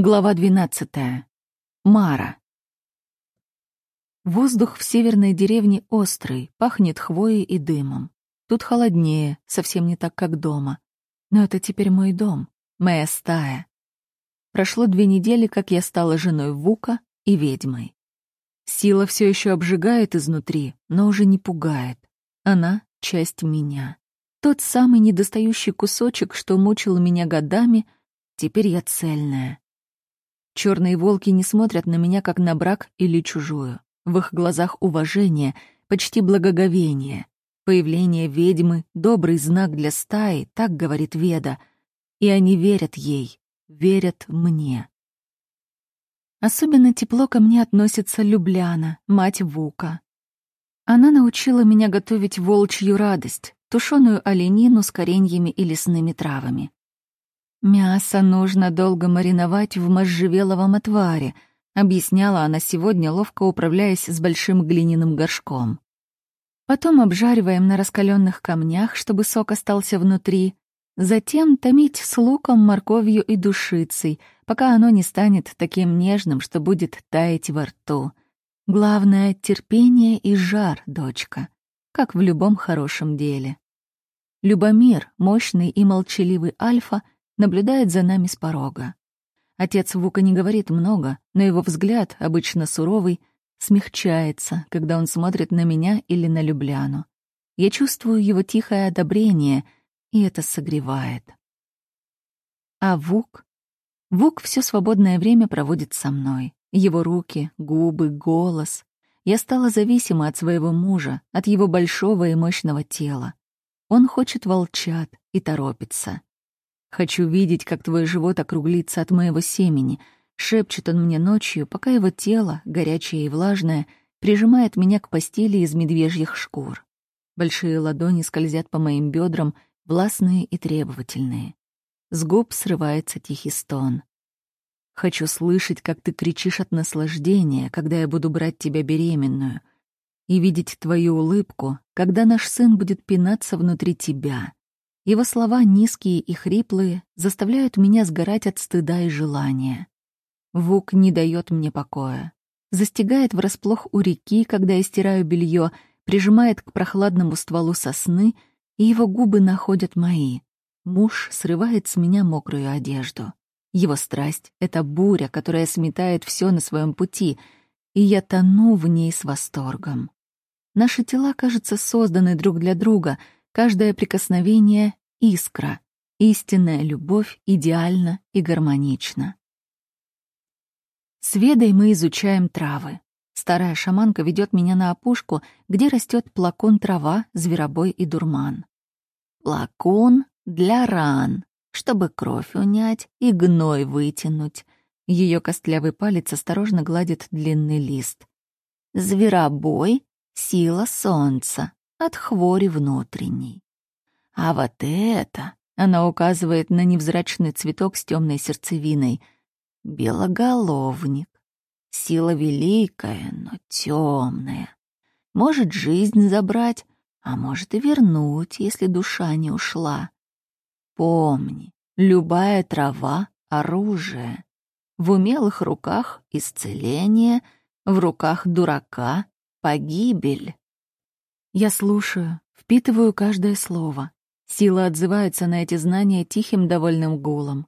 Глава 12. Мара. Воздух в северной деревне острый, пахнет хвоей и дымом. Тут холоднее, совсем не так, как дома. Но это теперь мой дом, моя стая. Прошло две недели, как я стала женой Вука и ведьмой. Сила все еще обжигает изнутри, но уже не пугает. Она — часть меня. Тот самый недостающий кусочек, что мучил меня годами, теперь я цельная. Черные волки не смотрят на меня, как на брак или чужую. В их глазах уважение, почти благоговение. Появление ведьмы — добрый знак для стаи, так говорит Веда. И они верят ей, верят мне. Особенно тепло ко мне относится Любляна, мать Вука. Она научила меня готовить волчью радость, тушеную оленину с кореньями и лесными травами. «Мясо нужно долго мариновать в можжевеловом отваре», — объясняла она сегодня, ловко управляясь с большим глиняным горшком. Потом обжариваем на раскаленных камнях, чтобы сок остался внутри. Затем томить с луком, морковью и душицей, пока оно не станет таким нежным, что будет таять во рту. Главное — терпение и жар, дочка, как в любом хорошем деле. Любомир, мощный и молчаливый альфа — наблюдает за нами с порога. Отец Вука не говорит много, но его взгляд, обычно суровый, смягчается, когда он смотрит на меня или на Любляну. Я чувствую его тихое одобрение, и это согревает. А Вук? Вук все свободное время проводит со мной. Его руки, губы, голос. Я стала зависима от своего мужа, от его большого и мощного тела. Он хочет волчат и торопится. Хочу видеть, как твой живот округлится от моего семени. Шепчет он мне ночью, пока его тело, горячее и влажное, прижимает меня к постели из медвежьих шкур. Большие ладони скользят по моим бедрам, властные и требовательные. С губ срывается тихий стон. Хочу слышать, как ты кричишь от наслаждения, когда я буду брать тебя беременную, и видеть твою улыбку, когда наш сын будет пинаться внутри тебя. Его слова, низкие и хриплые, заставляют меня сгорать от стыда и желания. Вук не дает мне покоя. Застигает врасплох у реки, когда я стираю белье, прижимает к прохладному стволу сосны, и его губы находят мои. Муж срывает с меня мокрую одежду. Его страсть — это буря, которая сметает все на своем пути, и я тону в ней с восторгом. Наши тела, кажется, созданы друг для друга — Каждое прикосновение — искра. Истинная любовь идеальна и гармонична. С Ведой мы изучаем травы. Старая шаманка ведет меня на опушку, где растет плакон трава, зверобой и дурман. Плакон для ран, чтобы кровь унять и гной вытянуть. Ее костлявый палец осторожно гладит длинный лист. Зверобой — сила солнца, от хвори внутренней. А вот это, она указывает на невзрачный цветок с темной сердцевиной, белоголовник. Сила великая, но темная. Может жизнь забрать, а может и вернуть, если душа не ушла. Помни, любая трава — оружие. В умелых руках — исцеление, в руках дурака — погибель. Я слушаю, впитываю каждое слово. Сила отзывается на эти знания тихим довольным гулом.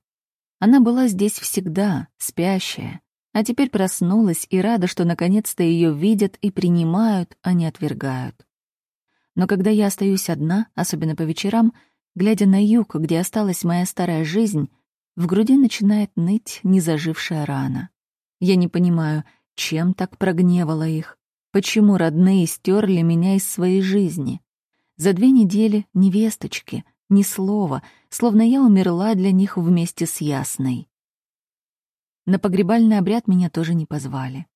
Она была здесь всегда, спящая, а теперь проснулась и рада, что наконец-то ее видят и принимают, а не отвергают. Но когда я остаюсь одна, особенно по вечерам, глядя на юг, где осталась моя старая жизнь, в груди начинает ныть незажившая рана. Я не понимаю, чем так прогневала их, Почему родные стерли меня из своей жизни? За две недели ни весточки, ни слова, словно я умерла для них вместе с Ясной. На погребальный обряд меня тоже не позвали.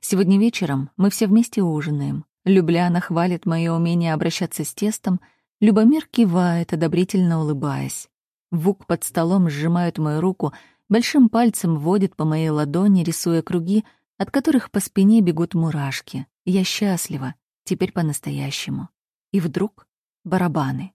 Сегодня вечером мы все вместе ужинаем. Любляна хвалит мое умение обращаться с тестом, Любомир кивает, одобрительно улыбаясь. Вук под столом сжимает мою руку, большим пальцем водит по моей ладони, рисуя круги, от которых по спине бегут мурашки. Я счастлива, теперь по-настоящему. И вдруг барабаны.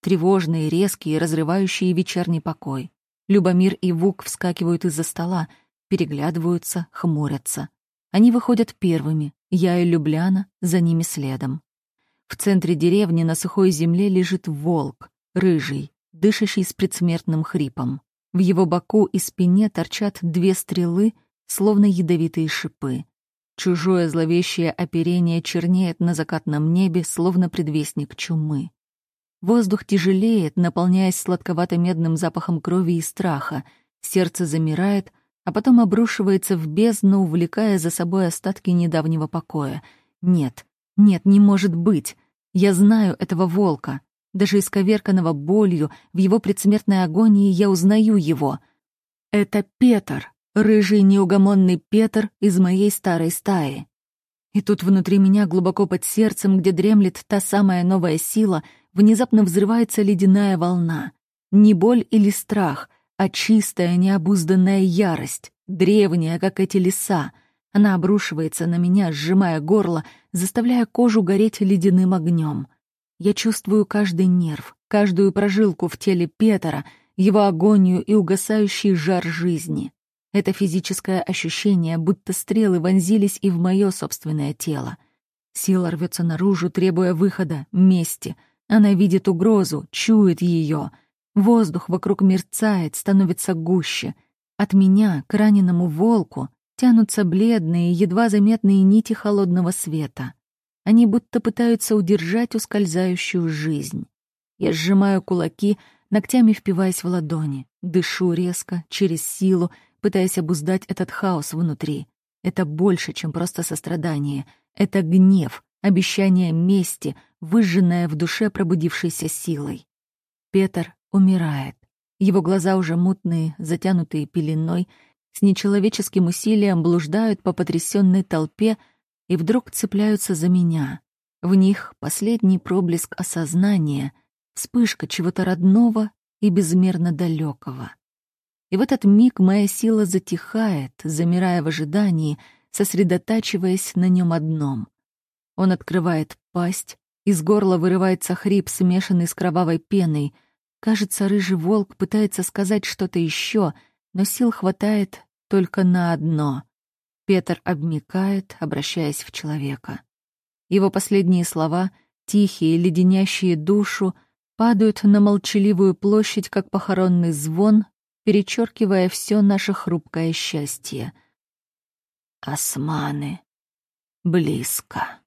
Тревожные, резкие, разрывающие вечерний покой. Любомир и Вук вскакивают из-за стола. переглядываются, хмурятся. Они выходят первыми, я и Любляна за ними следом. В центре деревни на сухой земле лежит волк, рыжий, дышащий с предсмертным хрипом. В его боку и спине торчат две стрелы, словно ядовитые шипы. Чужое зловещее оперение чернеет на закатном небе, словно предвестник чумы. Воздух тяжелеет, наполняясь сладковато-медным запахом крови и страха. Сердце замирает, а потом обрушивается в бездну, увлекая за собой остатки недавнего покоя. Нет, нет, не может быть. Я знаю этого волка. Даже исковерканного болью, в его предсмертной агонии я узнаю его. Это Петр, рыжий неугомонный Петр из моей старой стаи. И тут внутри меня, глубоко под сердцем, где дремлет та самая новая сила, внезапно взрывается ледяная волна. Не боль или страх, а чистая необузданная ярость, древняя, как эти леса. Она обрушивается на меня, сжимая горло, заставляя кожу гореть ледяным огнем. Я чувствую каждый нерв, каждую прожилку в теле Петра, его агонию и угасающий жар жизни. Это физическое ощущение, будто стрелы вонзились и в мое собственное тело. Сила рвется наружу, требуя выхода, мести. Она видит угрозу, чует ее. Воздух вокруг мерцает, становится гуще. От меня к раненому волку тянутся бледные, едва заметные нити холодного света. Они будто пытаются удержать ускользающую жизнь. Я сжимаю кулаки, ногтями впиваясь в ладони, дышу резко, через силу, пытаясь обуздать этот хаос внутри. Это больше, чем просто сострадание. Это гнев, обещание мести, выжженное в душе пробудившейся силой. Петр умирает. Его глаза уже мутные, затянутые пеленой, с нечеловеческим усилием блуждают по потрясенной толпе и вдруг цепляются за меня. В них последний проблеск осознания, вспышка чего-то родного и безмерно далекого. И в этот миг моя сила затихает, замирая в ожидании, сосредотачиваясь на нем одном. Он открывает пасть, из горла вырывается хрип, смешанный с кровавой пеной. Кажется, рыжий волк пытается сказать что-то еще, но сил хватает только на одно. Петр обмикает, обращаясь в человека. Его последние слова, тихие, леденящие душу, падают на молчаливую площадь, как похоронный звон, перечеркивая все наше хрупкое счастье. Османы близко.